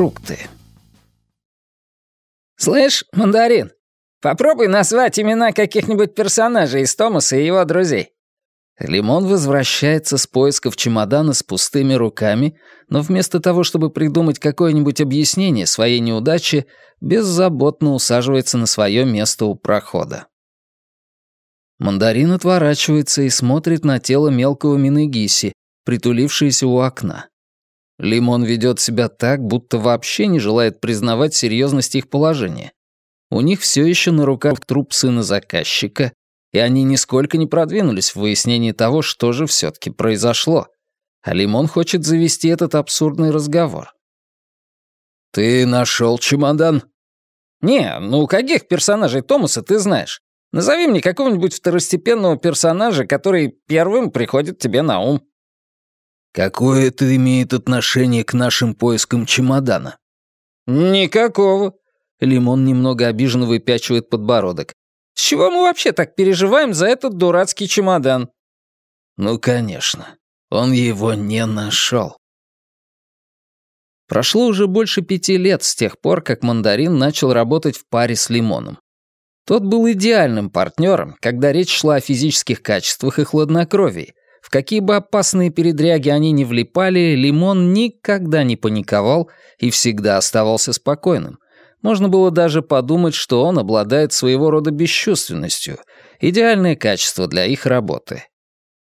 фрукты. «Слышь, мандарин, попробуй назвать имена каких-нибудь персонажей из Томаса и его друзей». Лимон возвращается с поисков чемодана с пустыми руками, но вместо того, чтобы придумать какое-нибудь объяснение своей неудачи, беззаботно усаживается на свое место у прохода. Мандарин отворачивается и смотрит на тело мелкого Минегиси, притулившееся у окна. Лимон ведет себя так, будто вообще не желает признавать серьезность их положения. У них все еще на руках труп сына заказчика, и они нисколько не продвинулись в выяснении того, что же все-таки произошло. А Лимон хочет завести этот абсурдный разговор. «Ты нашел чемодан?» «Не, ну каких персонажей Томаса ты знаешь? Назови мне какого-нибудь второстепенного персонажа, который первым приходит тебе на ум». «Какое это имеет отношение к нашим поискам чемодана?» «Никакого». Лимон немного обиженно выпячивает подбородок. С чего мы вообще так переживаем за этот дурацкий чемодан?» «Ну, конечно. Он его не нашел». Прошло уже больше пяти лет с тех пор, как Мандарин начал работать в паре с Лимоном. Тот был идеальным партнером, когда речь шла о физических качествах и хладнокровии. Какие бы опасные передряги они ни влипали, Лимон никогда не паниковал и всегда оставался спокойным, можно было даже подумать, что он обладает своего рода бесчувственностью, идеальное качество для их работы.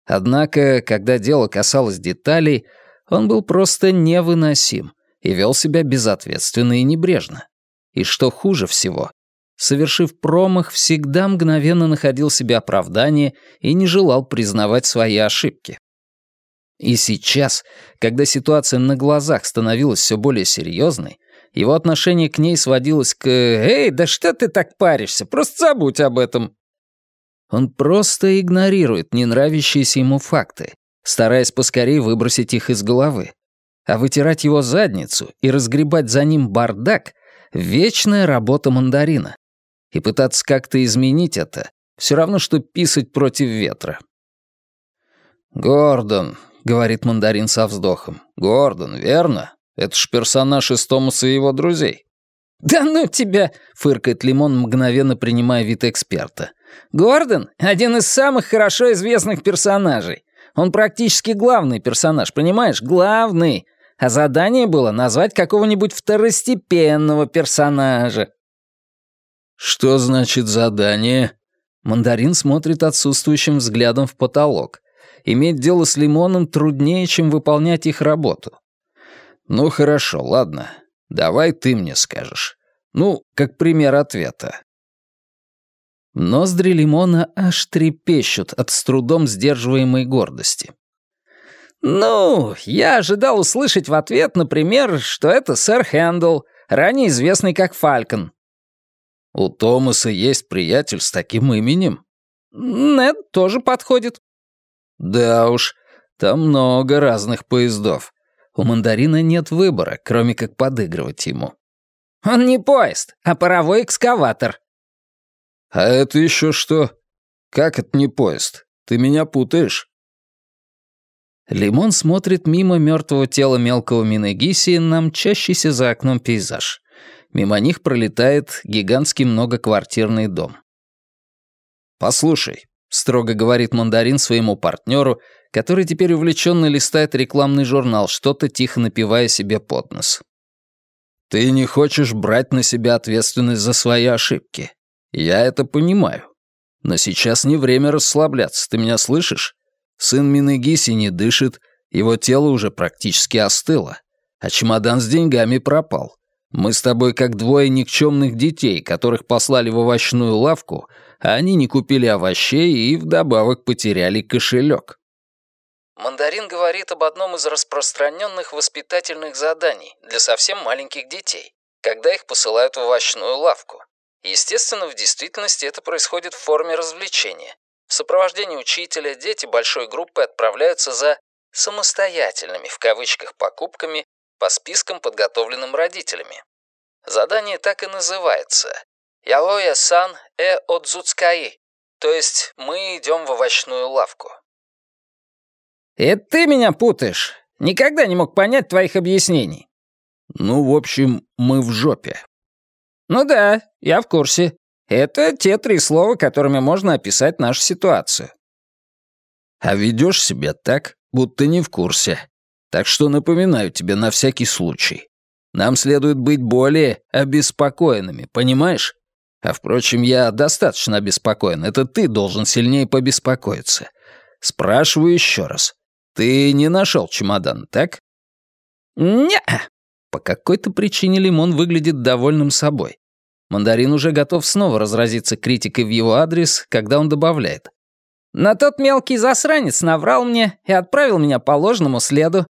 Однако, когда дело касалось деталей, он был просто невыносим и вел себя безответственно и небрежно. И что хуже всего, совершив промах, всегда мгновенно находил себе оправдание и не желал признавать свои ошибки. И сейчас, когда ситуация на глазах становилась все более серьезной, его отношение к ней сводилось к «Эй, да что ты так паришься? Просто забудь об этом». Он просто игнорирует ненравящиеся ему факты, стараясь поскорее выбросить их из головы. А вытирать его задницу и разгребать за ним бардак — вечная работа мандарина. И пытаться как-то изменить это — все равно, что писать против ветра. «Гордон», — говорит мандарин со вздохом, — «Гордон, верно? Это ж персонаж из Томаса и его друзей». «Да ну тебя!» — фыркает Лимон, мгновенно принимая вид эксперта. «Гордон — один из самых хорошо известных персонажей. Он практически главный персонаж, понимаешь? Главный. А задание было назвать какого-нибудь второстепенного персонажа». «Что значит задание?» Мандарин смотрит отсутствующим взглядом в потолок. Иметь дело с Лимоном труднее, чем выполнять их работу. «Ну хорошо, ладно. Давай ты мне скажешь. Ну, как пример ответа». Ноздри лимона аж трепещут от с трудом сдерживаемой гордости. «Ну, я ожидал услышать в ответ, например, что это сэр Хэндл, ранее известный как Фалькон». «У Томаса есть приятель с таким именем?» «Нет, тоже подходит». «Да уж, там много разных поездов. У мандарина нет выбора, кроме как подыгрывать ему. «Он не поезд, а паровой экскаватор». «А это еще что? Как это не поезд? Ты меня путаешь?» Лимон смотрит мимо мертвого тела мелкого Минегиси на мчащийся за окном пейзаж. Мимо них пролетает гигантский многоквартирный дом. «Послушай», — строго говорит мандарин своему партнеру, который теперь увлеченно листает рекламный журнал, что-то тихо напивая себе под нос. «Ты не хочешь брать на себя ответственность за свои ошибки. Я это понимаю. Но сейчас не время расслабляться, ты меня слышишь? Сын Минегиси не дышит, его тело уже практически остыло, а чемодан с деньгами пропал. Мы с тобой как двое никчемных детей, которых послали в овощную лавку, а они не купили овощей и вдобавок потеряли кошелек. Мандарин говорит об одном из распространенных воспитательных заданий для совсем маленьких детей, когда их посылают в овощную лавку. Естественно, в действительности это происходит в форме развлечения. В сопровождении учителя дети большой группы отправляются за «самостоятельными» в кавычках покупками по спискам, подготовленным родителями. Задание так и называется «Яоя-сан э отзуцкаи», то есть «мы идем в овощную лавку». «Это ты меня путаешь. Никогда не мог понять твоих объяснений». Ну, в общем, мы в жопе. Ну да, я в курсе. Это те три слова, которыми можно описать нашу ситуацию. А ведешь себя так, будто не в курсе. Так что напоминаю тебе на всякий случай. Нам следует быть более обеспокоенными, понимаешь? А впрочем, я достаточно обеспокоен. Это ты должен сильнее побеспокоиться. Спрашиваю еще раз. Ты не нашел чемодан, так? не По какой-то причине Лимон выглядит довольным собой. Мандарин уже готов снова разразиться критикой в его адрес, когда он добавляет. «Но тот мелкий засранец наврал мне и отправил меня по ложному следу».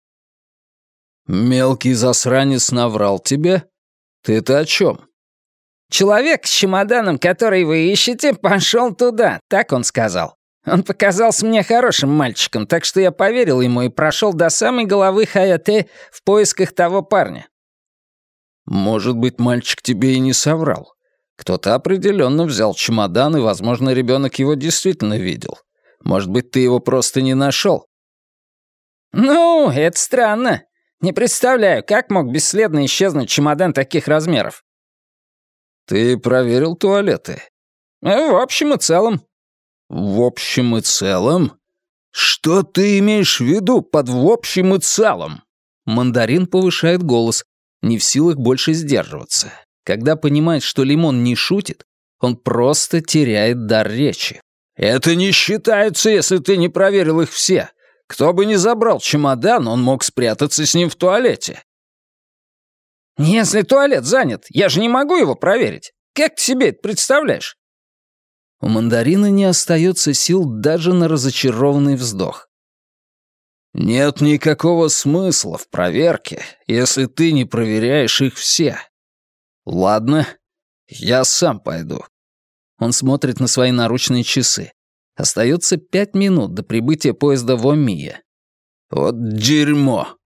«Мелкий засранец наврал тебе? Ты-то о чем?» «Человек с чемоданом, который вы ищете, пошел туда», — так он сказал. Он показался мне хорошим мальчиком, так что я поверил ему и прошел до самой головы Хаяте в поисках того парня. Может быть, мальчик тебе и не соврал. Кто-то определенно взял чемодан, и, возможно, ребенок его действительно видел. Может быть, ты его просто не нашел. Ну, это странно. Не представляю, как мог бесследно исчезнуть чемодан таких размеров. Ты проверил туалеты? Э, в общем и целом. В общем и целом? Что ты имеешь в виду под «в общем и целом»? Мандарин повышает голос, не в силах больше сдерживаться. Когда понимает, что Лимон не шутит, он просто теряет дар речи. «Это не считается, если ты не проверил их все. Кто бы ни забрал чемодан, он мог спрятаться с ним в туалете». «Если туалет занят, я же не могу его проверить. Как ты себе это представляешь?» У мандарина не остается сил даже на разочарованный вздох. «Нет никакого смысла в проверке, если ты не проверяешь их все. Ладно, я сам пойду». Он смотрит на свои наручные часы. Остается пять минут до прибытия поезда в Омия. Вот дерьмо.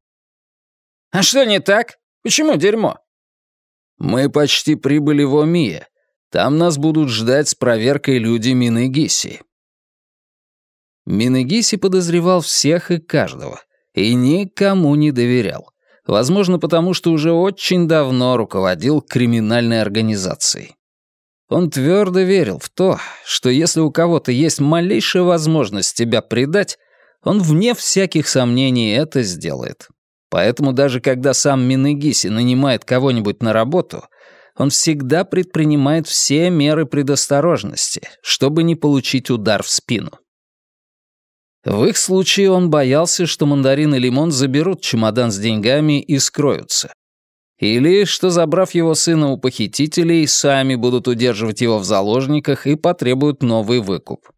«А что не так? Почему дерьмо?» «Мы почти прибыли в Омия. Там нас будут ждать с проверкой люди Минегиси. Минегиси подозревал всех и каждого, и никому не доверял. Возможно, потому что уже очень давно руководил криминальной организацией. Он твердо верил в то, что если у кого-то есть малейшая возможность тебя предать, он вне всяких сомнений это сделает. Поэтому даже когда сам Минегиси нанимает кого-нибудь на работу, он всегда предпринимает все меры предосторожности, чтобы не получить удар в спину. В их случае он боялся, что мандарин и лимон заберут чемодан с деньгами и скроются. Или что, забрав его сына у похитителей, сами будут удерживать его в заложниках и потребуют новый выкуп.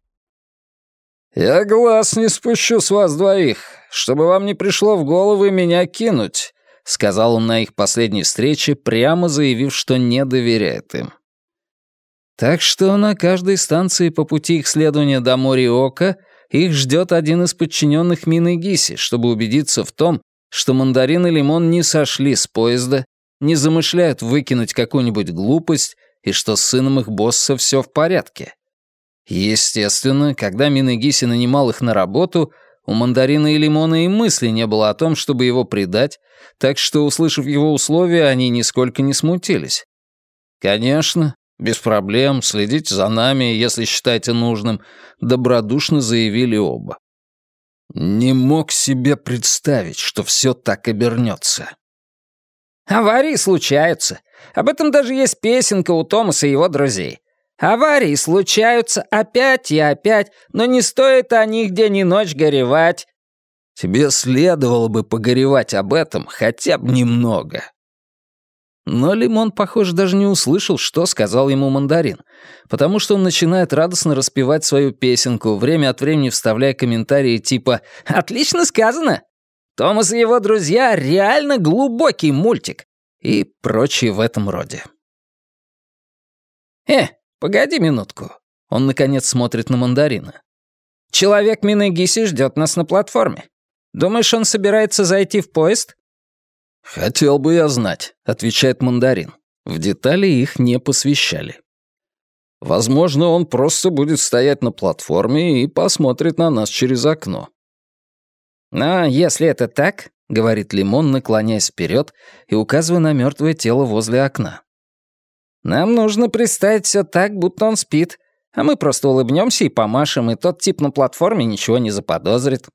«Я глаз не спущу с вас двоих, чтобы вам не пришло в голову меня кинуть», — сказал он на их последней встрече, прямо заявив, что не доверяет им. Так что на каждой станции по пути их следования до Мориока их ждет один из подчиненных Мины Гиси, чтобы убедиться в том, что мандарин и лимон не сошли с поезда, не замышляют выкинуть какую-нибудь глупость и что с сыном их босса все в порядке. Естественно, когда Минегиси нанимал их на работу, у мандарина и лимона и мысли не было о том, чтобы его предать, так что, услышав его условия, они нисколько не смутились. Конечно, без проблем, следите за нами, если считаете нужным, добродушно заявили оба. Не мог себе представить, что все так обернется. Аварии случаются. Об этом даже есть песенка у Томаса и его друзей. Аварии случаются опять и опять, но не стоит о них день и ночь горевать». «Тебе следовало бы погоревать об этом хотя бы немного». Но Лимон, похоже, даже не услышал, что сказал ему мандарин, потому что он начинает радостно распевать свою песенку, время от времени вставляя комментарии типа «Отлично сказано! Томас и его друзья — реально глубокий мультик!» и прочее в этом роде. «Э, «Погоди минутку». Он, наконец, смотрит на мандарина. «Человек Минегиси ждет нас на платформе. Думаешь, он собирается зайти в поезд?» «Хотел бы я знать», — отвечает мандарин. В детали их не посвящали. «Возможно, он просто будет стоять на платформе и посмотрит на нас через окно». «Но если это так, — говорит Лимон, наклоняясь вперед и указывая на мертвое тело возле окна. «Нам нужно представить все так, будто он спит, а мы просто улыбнемся и помашем, и тот тип на платформе ничего не заподозрит».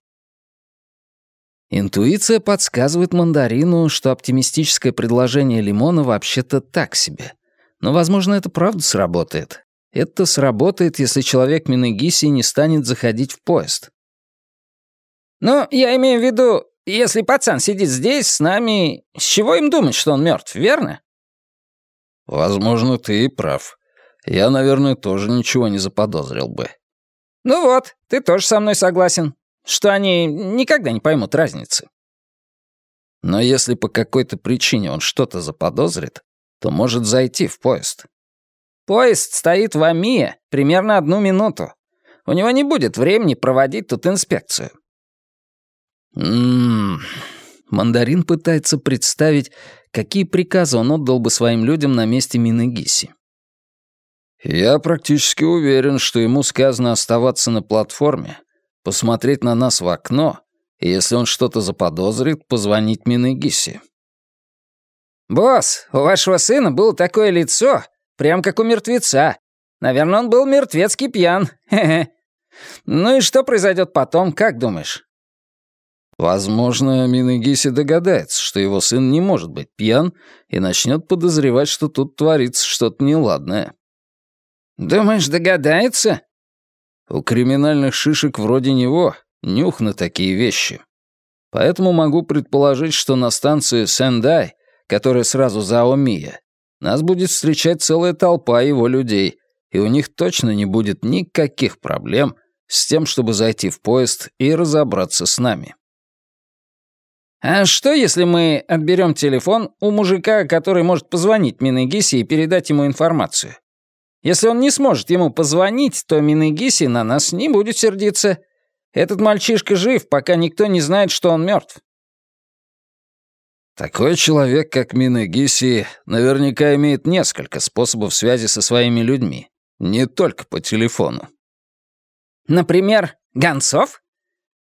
Интуиция подсказывает мандарину, что оптимистическое предложение Лимона вообще-то так себе. Но, возможно, это правда сработает. Это сработает, если человек Минегиси не станет заходить в поезд. «Ну, я имею в виду, если пацан сидит здесь, с нами, с чего им думать, что он мертв, верно?» «Возможно, ты и прав. Я, наверное, тоже ничего не заподозрил бы». «Ну вот, ты тоже со мной согласен, что они никогда не поймут разницы». Но если по какой-то причине он что-то заподозрит, то может зайти в поезд. Поезд стоит в Амие примерно одну минуту. У него не будет времени проводить тут инспекцию. Ммм... Мандарин пытается представить, какие приказы он отдал бы своим людям на месте Минегиси. «Я практически уверен, что ему сказано оставаться на платформе, посмотреть на нас в окно, и если он что-то заподозрит, позвонить Минегиси». «Босс, у вашего сына было такое лицо, Прям как у мертвеца. Наверное, он был мертвецкий пьян. Хе-хе. Ну и что произойдет потом, как думаешь?» Возможно, Минегиси догадается, что его сын не может быть пьян и начнет подозревать, что тут творится что-то неладное. «Думаешь, догадается?» У криминальных шишек вроде него нюх на такие вещи. Поэтому могу предположить, что на станции Сендай, которая сразу за Омия, нас будет встречать целая толпа его людей, и у них точно не будет никаких проблем с тем, чтобы зайти в поезд и разобраться с нами. «А что, если мы отберем телефон у мужика, который может позвонить Минегиси и передать ему информацию? Если он не сможет ему позвонить, то Минегиси на нас не будет сердиться. Этот мальчишка жив, пока никто не знает, что он мертв. Такой человек, как Минегиси, наверняка имеет несколько способов связи со своими людьми, не только по телефону. Например, гонцов?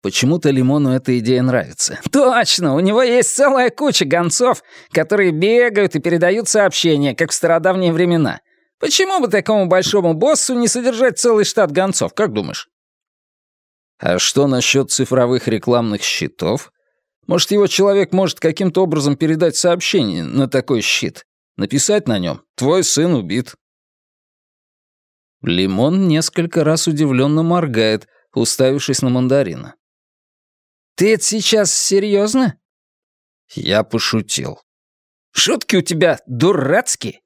Почему-то Лимону эта идея нравится. Точно, у него есть целая куча гонцов, которые бегают и передают сообщения, как в стародавние времена. Почему бы такому большому боссу не содержать целый штат гонцов, как думаешь? А что насчет цифровых рекламных щитов? Может, его человек может каким-то образом передать сообщение на такой щит? Написать на нем «Твой сын убит». Лимон несколько раз удивленно моргает, уставившись на мандарина. «Ты это сейчас серьезно? Я пошутил. «Шутки у тебя дурацкие!»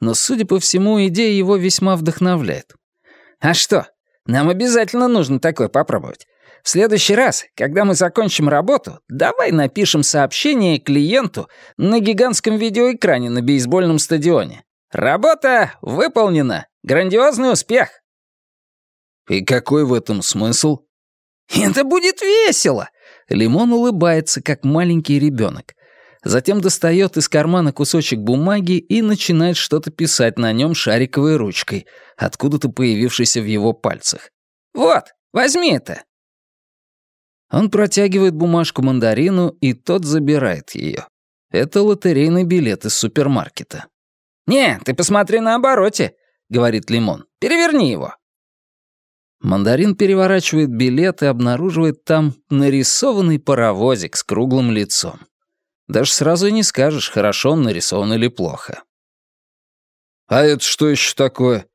Но, судя по всему, идея его весьма вдохновляет. «А что, нам обязательно нужно такое попробовать. В следующий раз, когда мы закончим работу, давай напишем сообщение клиенту на гигантском видеоэкране на бейсбольном стадионе. Работа выполнена. Грандиозный успех. И какой в этом смысл? Это будет весело. Лимон улыбается, как маленький ребенок. Затем достает из кармана кусочек бумаги и начинает что-то писать на нем шариковой ручкой, откуда-то появившейся в его пальцах. «Вот, возьми это. Он протягивает бумажку мандарину, и тот забирает ее. Это лотерейный билет из супермаркета. «Не, ты посмотри на обороте», — говорит Лимон. «Переверни его». Мандарин переворачивает билет и обнаруживает там нарисованный паровозик с круглым лицом. Даже сразу не скажешь, хорошо он нарисован или плохо. «А это что еще такое?»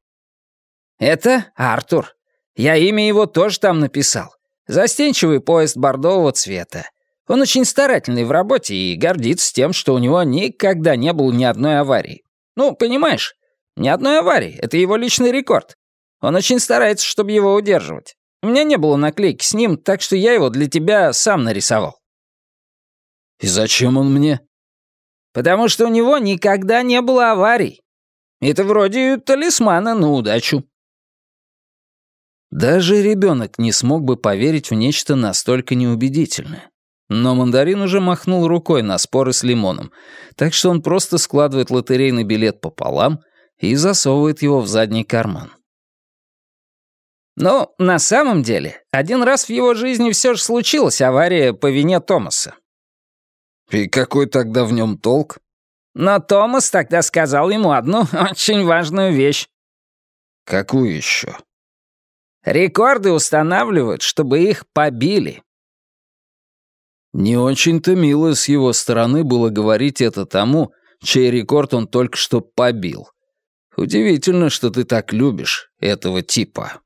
«Это Артур. Я имя его тоже там написал. Застенчивый поезд бордового цвета. Он очень старательный в работе и гордится тем, что у него никогда не было ни одной аварии. Ну, понимаешь, ни одной аварии — это его личный рекорд. Он очень старается, чтобы его удерживать. У меня не было наклейки с ним, так что я его для тебя сам нарисовал. И зачем он мне? Потому что у него никогда не было аварий. Это вроде талисмана на удачу. Даже ребенок не смог бы поверить в нечто настолько неубедительное. Но мандарин уже махнул рукой на споры с лимоном, так что он просто складывает лотерейный билет пополам и засовывает его в задний карман. Но на самом деле, один раз в его жизни все же случилась авария по вине Томаса. И какой тогда в нем толк? Но Томас тогда сказал ему одну очень важную вещь. Какую еще? Рекорды устанавливают, чтобы их побили. Не очень-то мило с его стороны было говорить это тому, чей рекорд он только что побил. Удивительно, что ты так любишь этого типа.